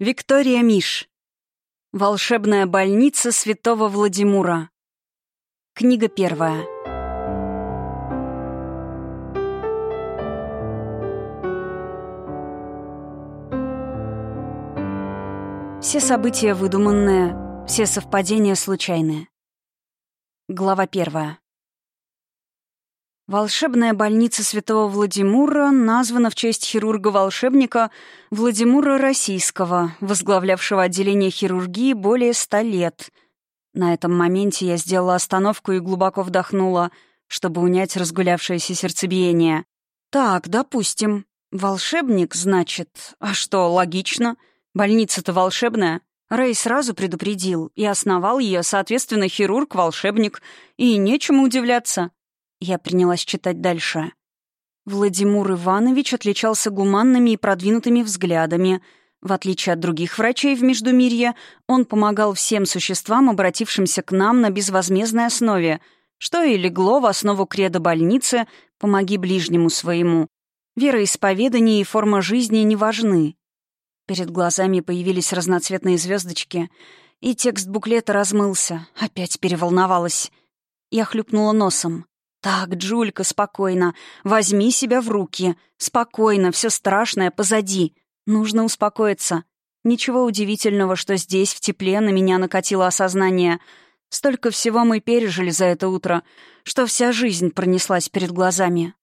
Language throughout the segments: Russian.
Виктория Миш. Волшебная больница святого Владимира. Книга первая. Все события выдуманные, все совпадения случайные. Глава первая. Волшебная больница святого Владимира названа в честь хирурга-волшебника Владимира Российского, возглавлявшего отделение хирургии более ста лет. На этом моменте я сделала остановку и глубоко вдохнула, чтобы унять разгулявшееся сердцебиение. «Так, допустим. Волшебник, значит. А что, логично. Больница-то волшебная. Рэй сразу предупредил и основал ее, соответственно, хирург-волшебник. И нечему удивляться». Я принялась читать дальше. Владимир Иванович отличался гуманными и продвинутыми взглядами. В отличие от других врачей в Междумирье, он помогал всем существам, обратившимся к нам на безвозмездной основе, что и легло в основу кредо больницы «Помоги ближнему своему». Вероисповедание и форма жизни не важны. Перед глазами появились разноцветные звездочки, и текст буклета размылся. Опять переволновалась. Я хлюпнула носом. «Так, Джулька, спокойно. Возьми себя в руки. Спокойно, все страшное позади. Нужно успокоиться. Ничего удивительного, что здесь, в тепле, на меня накатило осознание. Столько всего мы пережили за это утро, что вся жизнь пронеслась перед глазами.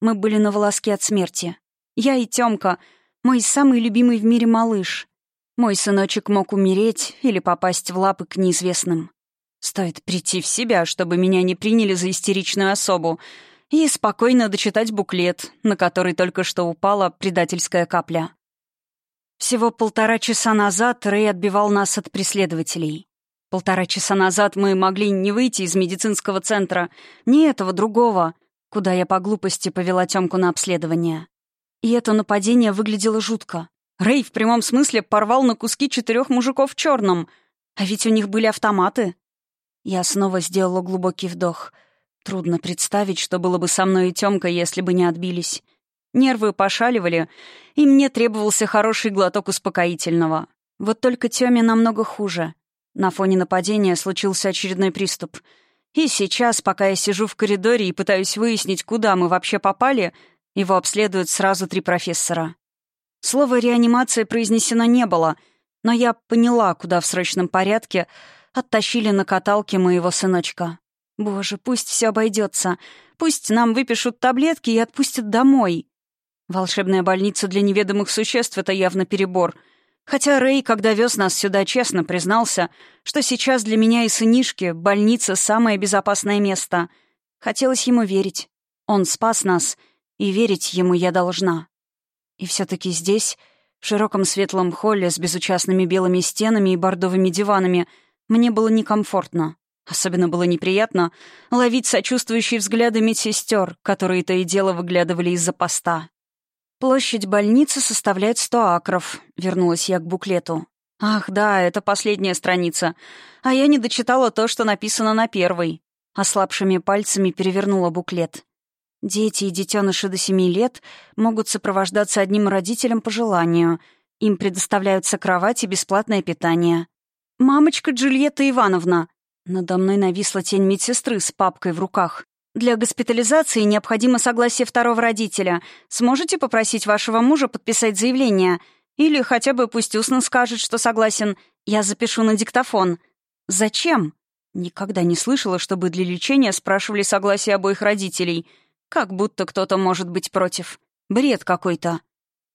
Мы были на волоске от смерти. Я и Тёмка, мой самый любимый в мире малыш. Мой сыночек мог умереть или попасть в лапы к неизвестным. Стоит прийти в себя, чтобы меня не приняли за истеричную особу, и спокойно дочитать буклет, на который только что упала предательская капля. Всего полтора часа назад Рэй отбивал нас от преследователей. Полтора часа назад мы могли не выйти из медицинского центра, ни этого другого, куда я по глупости повела Тёмку на обследование. И это нападение выглядело жутко. Рэй в прямом смысле порвал на куски четырех мужиков в черном, а ведь у них были автоматы. Я снова сделала глубокий вдох. Трудно представить, что было бы со мной и Тёмка, если бы не отбились. Нервы пошаливали, и мне требовался хороший глоток успокоительного. Вот только Тёме намного хуже. На фоне нападения случился очередной приступ. И сейчас, пока я сижу в коридоре и пытаюсь выяснить, куда мы вообще попали, его обследуют сразу три профессора. Слово «реанимация» произнесено не было, но я поняла, куда в срочном порядке — оттащили на каталке моего сыночка. «Боже, пусть все обойдется. Пусть нам выпишут таблетки и отпустят домой». Волшебная больница для неведомых существ — это явно перебор. Хотя Рэй, когда вез нас сюда, честно признался, что сейчас для меня и сынишки больница — самое безопасное место. Хотелось ему верить. Он спас нас, и верить ему я должна. И все таки здесь, в широком светлом холле с безучастными белыми стенами и бордовыми диванами — мне было некомфортно. Особенно было неприятно ловить сочувствующие взгляды медсестер, которые то и дело выглядывали из-за поста. «Площадь больницы составляет сто акров», — вернулась я к буклету. «Ах, да, это последняя страница. А я не дочитала то, что написано на первой». Ослабшими пальцами перевернула буклет. «Дети и детеныши до семи лет могут сопровождаться одним родителем по желанию. Им предоставляются кровать и бесплатное питание. «Мамочка Джульетта Ивановна!» Надо мной нависла тень медсестры с папкой в руках. «Для госпитализации необходимо согласие второго родителя. Сможете попросить вашего мужа подписать заявление? Или хотя бы пусть устно скажет, что согласен. Я запишу на диктофон». «Зачем?» Никогда не слышала, чтобы для лечения спрашивали согласие обоих родителей. Как будто кто-то может быть против. Бред какой-то.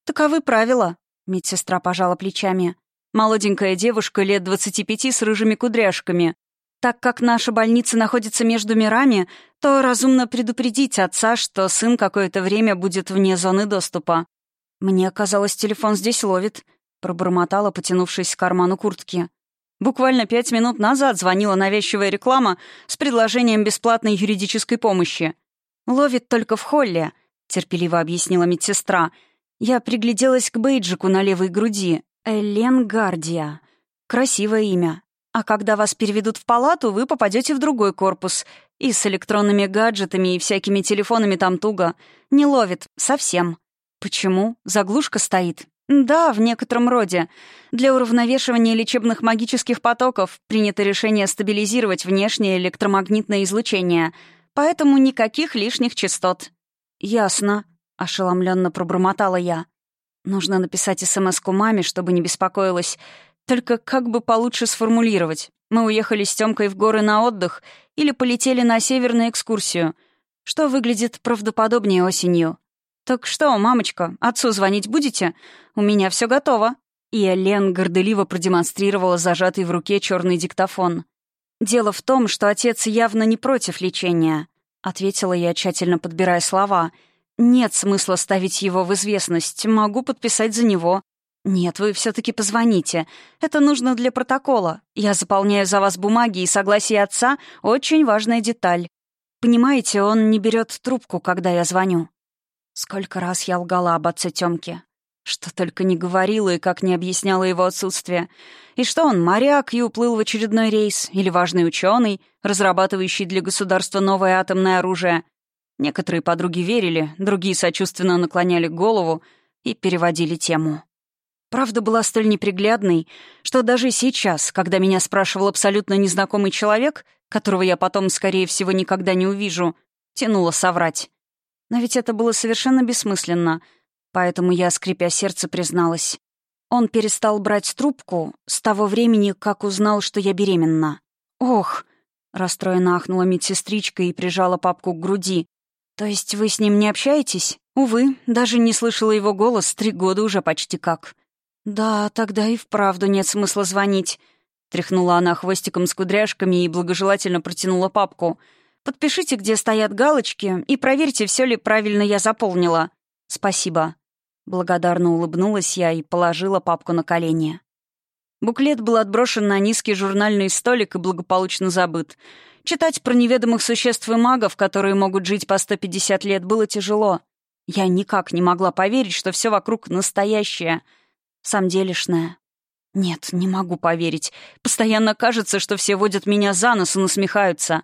«Таковы правила», — медсестра пожала плечами. молоденькая девушка лет 25 с рыжими кудряшками. Так как наша больница находится между мирами, то разумно предупредить отца, что сын какое-то время будет вне зоны доступа. «Мне казалось, телефон здесь ловит», — пробормотала, потянувшись к карману куртки. Буквально пять минут назад звонила навязчивая реклама с предложением бесплатной юридической помощи. «Ловит только в холле», — терпеливо объяснила медсестра. «Я пригляделась к бейджику на левой груди. Элен Гардия. Красивое имя. А когда вас переведут в палату, вы попадете в другой корпус. И с электронными гаджетами и всякими телефонами там туго. Не ловит. Совсем. Почему? Заглушка стоит. Да, в некотором роде. Для уравновешивания лечебных магических потоков принято решение стабилизировать внешнее электромагнитное излучение. Поэтому никаких лишних частот. Ясно, ошеломленно пробормотала я. Нужно написать смс маме, чтобы не беспокоилась. Только как бы получше сформулировать? Мы уехали с Тёмкой в горы на отдых или полетели на северную экскурсию. Что выглядит правдоподобнее осенью? «Так что, мамочка, отцу звонить будете? У меня все готово». И Элен горделиво продемонстрировала зажатый в руке черный диктофон. «Дело в том, что отец явно не против лечения», — ответила я, тщательно подбирая слова — «Нет смысла ставить его в известность. Могу подписать за него. «Нет, вы все-таки позвоните. Это нужно для протокола. Я заполняю за вас бумаги, и согласие отца — очень важная деталь. Понимаете, он не берет трубку, когда я звоню». Сколько раз я лгала об отце Тёмке. Что только не говорила и как не объясняла его отсутствие. И что он моряк и уплыл в очередной рейс, или важный ученый, Некоторые подруги верили, другие сочувственно наклоняли голову и переводили тему. Правда была столь неприглядной, что даже сейчас, когда меня спрашивал абсолютно незнакомый человек, которого я потом, скорее всего, никогда не увижу, тянуло соврать. Но ведь это было совершенно бессмысленно, поэтому я, скрипя сердце, призналась. Он перестал брать трубку с того времени, как узнал, что я беременна. «Ох!» — расстроенно ахнула медсестричка и прижала папку к груди, то есть вы с ним не общаетесь? Увы, даже не слышала его голос три года уже почти как. Да, тогда и вправду нет смысла звонить. Тряхнула она хвостиком с кудряшками и благожелательно протянула папку. «Подпишите, где стоят галочки, и проверьте, все ли правильно я заполнила. Спасибо». Благодарно улыбнулась я и положила папку на колени. Буклет был отброшен на низкий журнальный столик и благополучно забыт. Читать про неведомых существ и магов, которые могут жить по 150 лет, было тяжело. Я никак не могла поверить, что все вокруг настоящее, самделишное. Нет, не могу поверить. Постоянно кажется, что все водят меня за нос и насмехаются.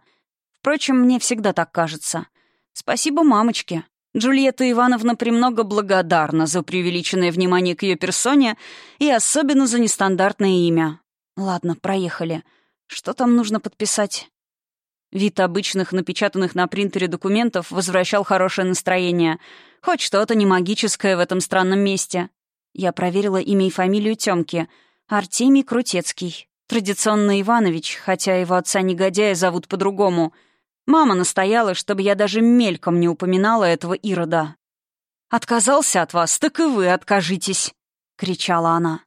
Впрочем, мне всегда так кажется. Спасибо мамочке. Джульетта Ивановна премного благодарна за преувеличенное внимание к ее персоне и особенно за нестандартное имя. Ладно, проехали. Что там нужно подписать? Вид обычных, напечатанных на принтере документов возвращал хорошее настроение. Хоть что-то не магическое в этом странном месте. Я проверила имя и фамилию Тёмки. Артемий Крутецкий. традиционный Иванович, хотя его отца-негодяя зовут по-другому. Мама настояла, чтобы я даже мельком не упоминала этого Ирода. «Отказался от вас, так и вы откажитесь!» — кричала она.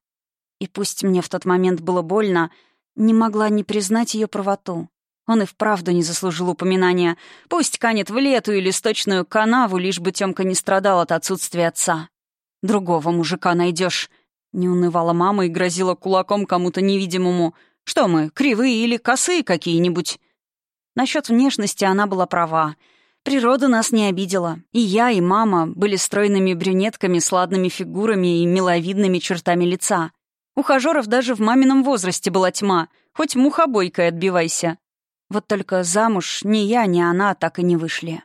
И пусть мне в тот момент было больно, не могла не признать ее правоту. Он и вправду не заслужил упоминания. Пусть канет в лету и листочную канаву, лишь бы Тёмка не страдал от отсутствия отца. «Другого мужика найдёшь. Не унывала мама и грозила кулаком кому-то невидимому. «Что мы, кривые или косые какие-нибудь?» Насчет внешности она была права. Природа нас не обидела. И я, и мама были стройными брюнетками, сладными фигурами и миловидными чертами лица. Ухажеров даже в мамином возрасте была тьма. Хоть мухобойкой отбивайся. Вот только замуж ни я, ни она так и не вышли.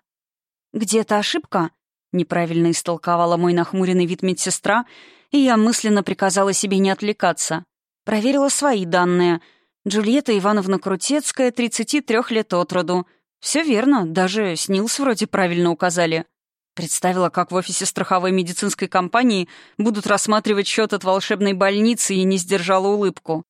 «Где-то ошибка?» — неправильно истолковала мой нахмуренный вид медсестра, и я мысленно приказала себе не отвлекаться. Проверила свои данные. Джульетта Ивановна Крутецкая, 33 лет от роду. Все верно, даже СНИЛС вроде правильно указали. Представила, как в офисе страховой медицинской компании будут рассматривать счет от волшебной больницы и не сдержала улыбку.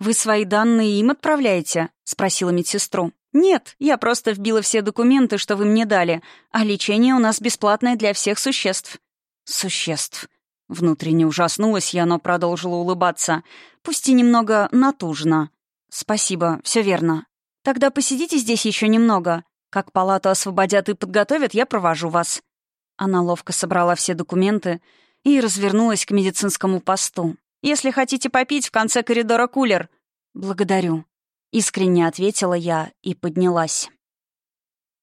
«Вы свои данные им отправляете?» — спросила медсестру. «Нет, я просто вбила все документы, что вы мне дали, а лечение у нас бесплатное для всех существ». «Существ». Внутренне ужаснулась я, но продолжила улыбаться. Пусть и немного натужно. «Спасибо, все верно. Тогда посидите здесь еще немного. Как палату освободят и подготовят, я провожу вас». Она ловко собрала все документы и развернулась к медицинскому посту. «Если хотите попить, в конце коридора кулер». «Благодарю», — искренне ответила я и поднялась.